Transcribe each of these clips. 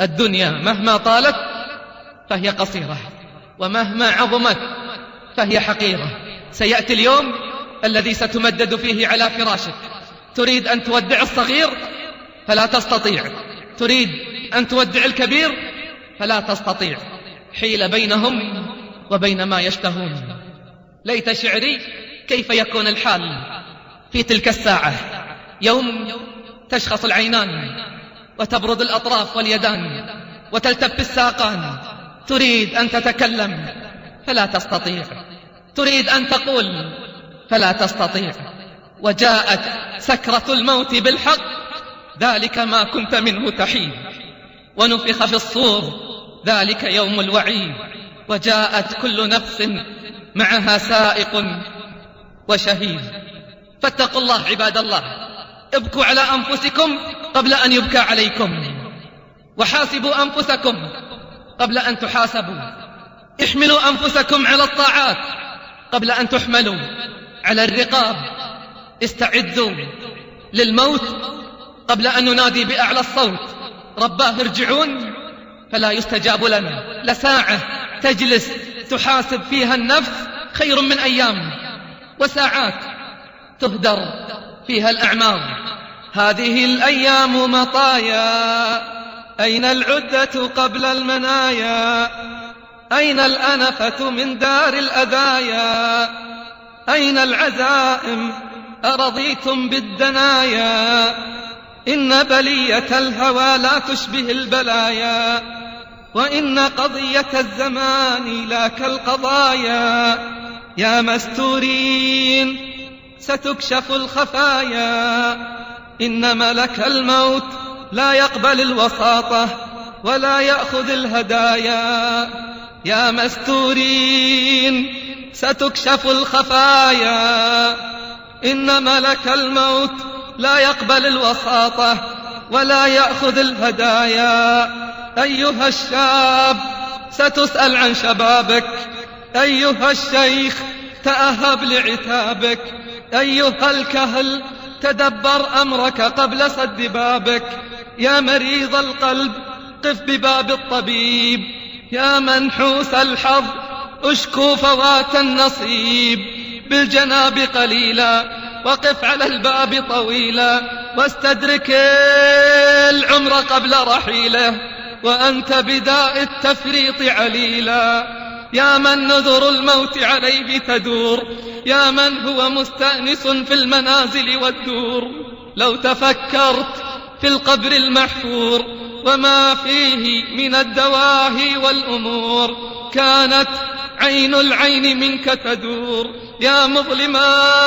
الدنيا مهما طالت فهي قصيرة ومهما عظمت فهي حقيرة. سيأتي اليوم الذي ستمدد فيه على فراشك. تريد أن تودع الصغير فلا تستطيع. تريد أن تودع الكبير فلا تستطيع. حيل بينهم وبين ما يشتهون. ليت شعري كيف يكون الحال في تلك الساعة. يوم تشخص العينان. وتبرد الأطراف واليدان وتلتف الساقان. تريد أن تتكلم فلا تستطيع. تريد أن تقول فلا تستطيع. وجاءت سكرة الموت بالحق ذلك ما كنت منه تحيد. ونفخ في الصور ذلك يوم الوعيد. وجاءت كل نفس معها سائق وشهيد. فاتقوا الله عباد الله. ابكوا على أنفسكم قبل أن يبكى عليكم. وحاسبوا أنفسكم قبل أن تحاسبوا. احملوا أنفسكم على الطاعات قبل أن تحملوا على الرقاب. استعدوا للموت قبل أن ننادي بأعلى الصوت. رباه ارجعون. فلا يستجاب لنا. لساعة تجلس تحاسب فيها النفس خير من أيام. وساعات تهدر فيها الأعمار. هذه الأيام مطايا. أين العدة قبل المنايا؟ أين الأنفة من دار الأذايا؟ أين العزائم؟ أرضيتم بالدنايا. إن بلية الهوى لا تشبه البلايا. وإن قضية الزمان لا كالقضايا. يا مستورين ستكشف الخفايا. إن ملك الموت لا يقبل الوساطة ولا يأخذ الهدايا. يا مستورين ستكشف الخفايا. إن ملك الموت لا يقبل الوساطة ولا يأخذ الهدايا. أيها الشاب ستسأل عن شبابك. أيها الشيخ تأهب لعتابك. أيها الكهل تدبر أمرك قبل سد بابك. يا مريض القلب قف بباب الطبيب. يا منحوس الحظ أشكو فوات النصيب. بالجناب قليلا وقف على الباب طويلا. واستدرك العمر قبل رحيله. وأنت بداء التفريط عليلا. يا من نذر الموت عليه تدور يا من هو مستأنس في المنازل والدور. لو تفكرت في القبر المحفور وما فيه من الدواهي والأمور كانت عين العين منك تدور. يا مظلم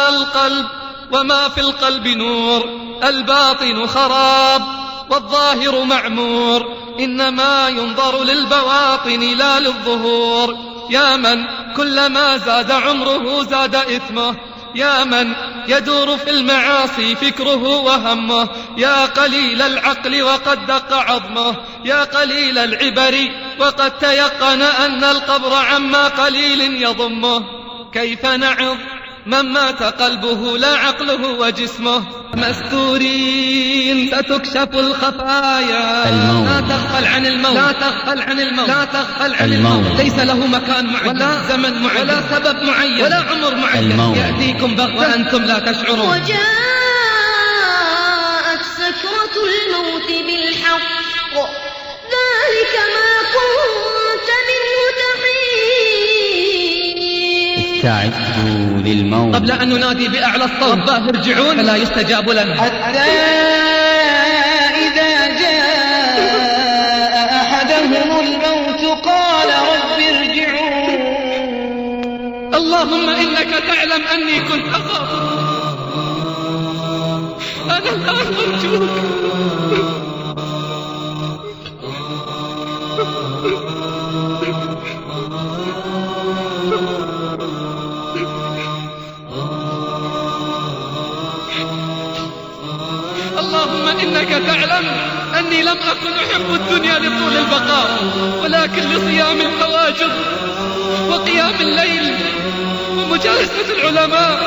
القلب وما في القلب نور الباطن خراب والظاهر معمور. إنما ينظر للبواطن لا للظهور. يا من كلما زاد عمره زاد إثمه. يا من يدور في المعاصي فكره وهمه. يا قليل العقل وقد دق عظمه. يا قليل العبر وقد تيقن أن القبر عما قليل يضمه. كيف نعظ من مات قلبه لا عقله وجسمه. مستورين ستكشف الخفايا. الموت. لا تغفل عن الموت. لا تغفل عن الموت. لا تغفل عن الموت, الموت. ليس له مكان معين ولا زمن معين ولا سبب معين. ولا عمر معين. الموت. يأتيكم بغتة وأنتم لا تشعرون. وجاءت سكرة الموت بالحق. ذلك ما استعدوا للموت. قبل أن ننادي بأعلى الصوت رباه ارجعون. فلا يستجاب لنا. حتى إذا جاء أحدهم الموت قال رب ارجعون. اللهم إنك تعلم أني كنت أخاف. أنا الآن أرجوك. اللهم إنك تعلم أني لم أكن أحب الدنيا لطول البقاء ولكن لصيام الفواجر وقيام الليل ومجالسة العلماء.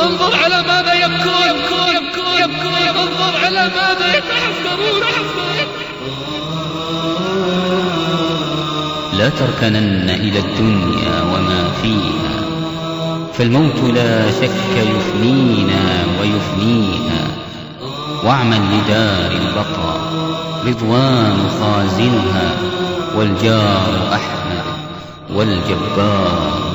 انظر على ماذا يبكون يبكون انظر على ماذا يتحسرون. لا تركنن إلى الدنيا وما فيها فالموت لا شك يفنينا ويفنيها. واعمل لدار البقاء رضوان خازنها والجار أحمد والجبار